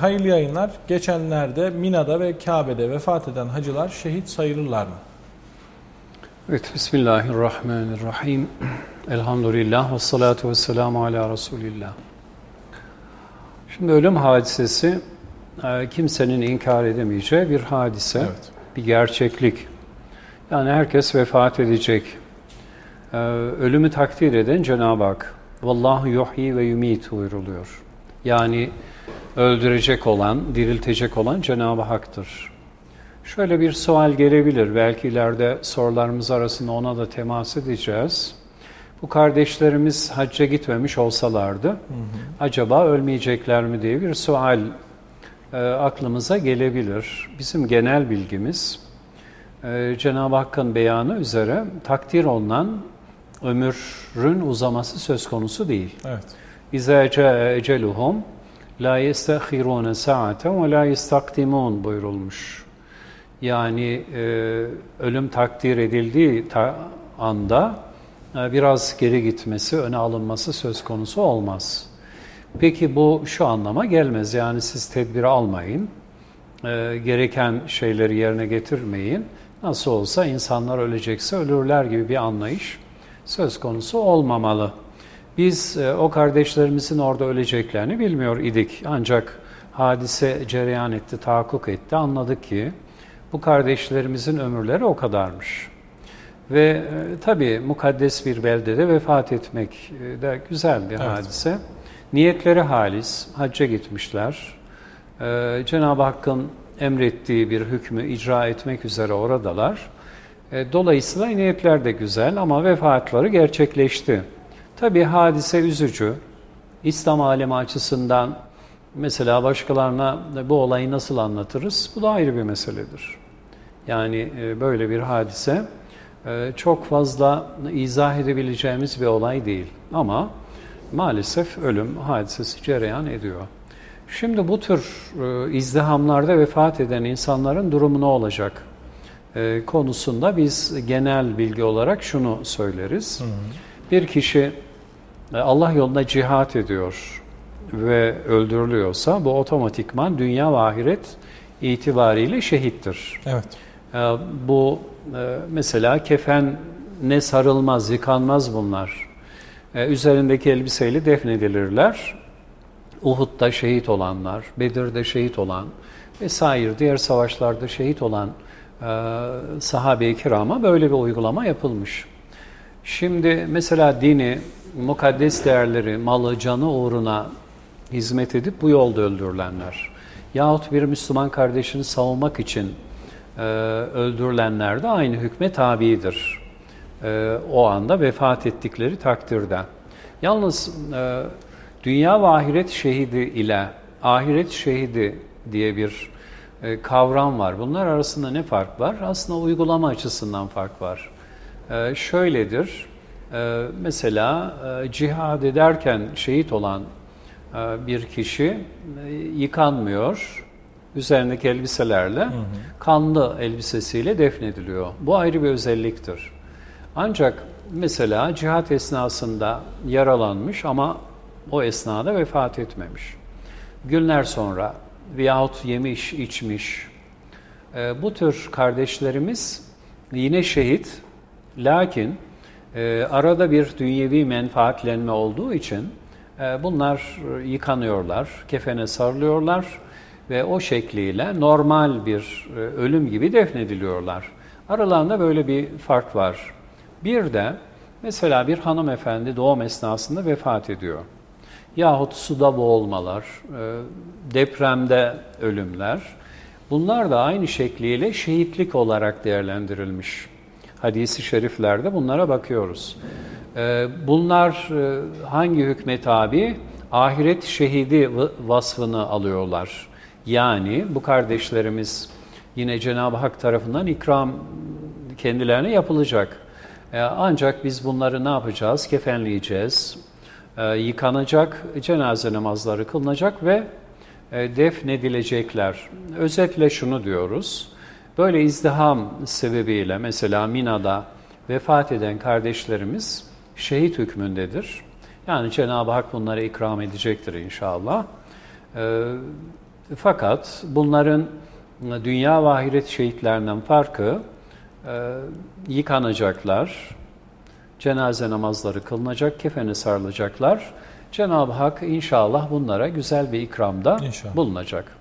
Hayırlı yayınlar. Geçenlerde Mina'da ve Kabe'de vefat eden hacılar şehit sayılırlar mı? Evet, Bismillahirrahmanirrahim. Elhamdülillah ve salatu ve selamu ala Resulillah. Şimdi ölüm hadisesi e, kimsenin inkar edemeyeceği bir hadise, evet. bir gerçeklik. Yani herkes vefat edecek. E, ölümü takdir eden Cenab-ı Hak. Vallahu yuhyi ve yumit buyuruluyor. Yani öldürecek olan, diriltecek olan Cenab-ı Hak'tır. Şöyle bir sual gelebilir. Belki ileride sorularımız arasında ona da temas edeceğiz. Bu kardeşlerimiz hacca gitmemiş olsalardı, hı hı. acaba ölmeyecekler mi diye bir sual e, aklımıza gelebilir. Bizim genel bilgimiz, e, Cenab-ı Hakk'ın beyanı üzere takdir olunan ömrün uzaması söz konusu değil. Evet. İzâ eceluhum La yestahirune saaten ve la yestakdimun buyurulmuş. Yani e, ölüm takdir edildiği ta anda e, biraz geri gitmesi, öne alınması söz konusu olmaz. Peki bu şu anlama gelmez. Yani siz tedbiri almayın, e, gereken şeyleri yerine getirmeyin. Nasıl olsa insanlar ölecekse ölürler gibi bir anlayış söz konusu olmamalı. Biz e, o kardeşlerimizin orada öleceklerini bilmiyor idik. Ancak hadise cereyan etti, tahakkuk etti. Anladık ki bu kardeşlerimizin ömürleri o kadarmış. Ve e, tabii mukaddes bir beldede vefat etmek e, de güzel bir evet. hadise. Niyetleri halis, hacca gitmişler. E, Cenab-ı Hakk'ın emrettiği bir hükmü icra etmek üzere oradalar. E, dolayısıyla niyetler de güzel ama vefatları gerçekleşti. Tabi hadise üzücü. İslam alemi açısından mesela başkalarına bu olayı nasıl anlatırız? Bu da ayrı bir meseledir. Yani e, böyle bir hadise e, çok fazla izah edebileceğimiz bir olay değil. Ama maalesef ölüm hadisesi cereyan ediyor. Şimdi bu tür e, izdihamlarda vefat eden insanların durumu ne olacak konusunda biz genel bilgi olarak şunu söyleriz. Hı hı. Bir kişi e, Allah yolunda cihat ediyor ve öldürülüyorsa bu otomatikman dünya ve ahiret itibariyle şehittir. Evet. E, bu e, mesela kefen ne sarılmaz, yıkanmaz bunlar. Üzerindeki elbiseyle defnedilirler. Uhud'da şehit olanlar, Bedir'de şehit olan vesaire diğer savaşlarda şehit olan sahabe-i kirama böyle bir uygulama yapılmış. Şimdi mesela dini mukaddes değerleri, malı, canı uğruna hizmet edip bu yolda öldürülenler yahut bir Müslüman kardeşini savunmak için e, öldürülenler de aynı hükme tabidir. E, o anda vefat ettikleri takdirde. Yalnız e, dünya ve ahiret şehidi ile ahiret şehidi diye bir e, kavram var. Bunlar arasında ne fark var? Aslında uygulama açısından fark var. E, şöyledir, ee, mesela e, cihad ederken şehit olan e, bir kişi e, yıkanmıyor, üzerindeki elbiselerle, hı hı. kanlı elbisesiyle defnediliyor. Bu ayrı bir özelliktir. Ancak mesela cihat esnasında yaralanmış ama o esnada vefat etmemiş. Günler sonra veyahut yemiş, içmiş, bu tür kardeşlerimiz yine şehit, lakin e, arada bir dünyevi menfaatlenme olduğu için e, bunlar yıkanıyorlar, kefene sarılıyorlar ve o şekliyle normal bir e, ölüm gibi defnediliyorlar. Aralarında böyle bir fark var. Bir de mesela bir hanımefendi doğum esnasında vefat ediyor. Yahut suda boğulmalar, e, depremde ölümler. Bunlar da aynı şekliyle şehitlik olarak değerlendirilmiş hadisi şeriflerde bunlara bakıyoruz. Ee, bunlar e, hangi hükme tabi? Ahiret şehidi vasfını alıyorlar. Yani bu kardeşlerimiz yine Cenab-ı Hak tarafından ikram kendilerine yapılacak. Ee, ancak biz bunları ne yapacağız? Kefenleyeceğiz, ee, yıkanacak, cenaze namazları kılınacak ve e, defnedilecekler. Özetle şunu diyoruz. Böyle izdiham sebebiyle mesela Mina'da vefat eden kardeşlerimiz şehit hükmündedir. Yani Cenab-ı Hak bunları ikram edecektir inşallah. Ee, Fakat bunların dünya ve ahiret şehitlerinden farkı e, yıkanacaklar, cenaze namazları kılınacak, kefeni sarılacaklar. Cenab-ı Hak inşallah bunlara güzel bir ikramda İnşallah. bulunacak.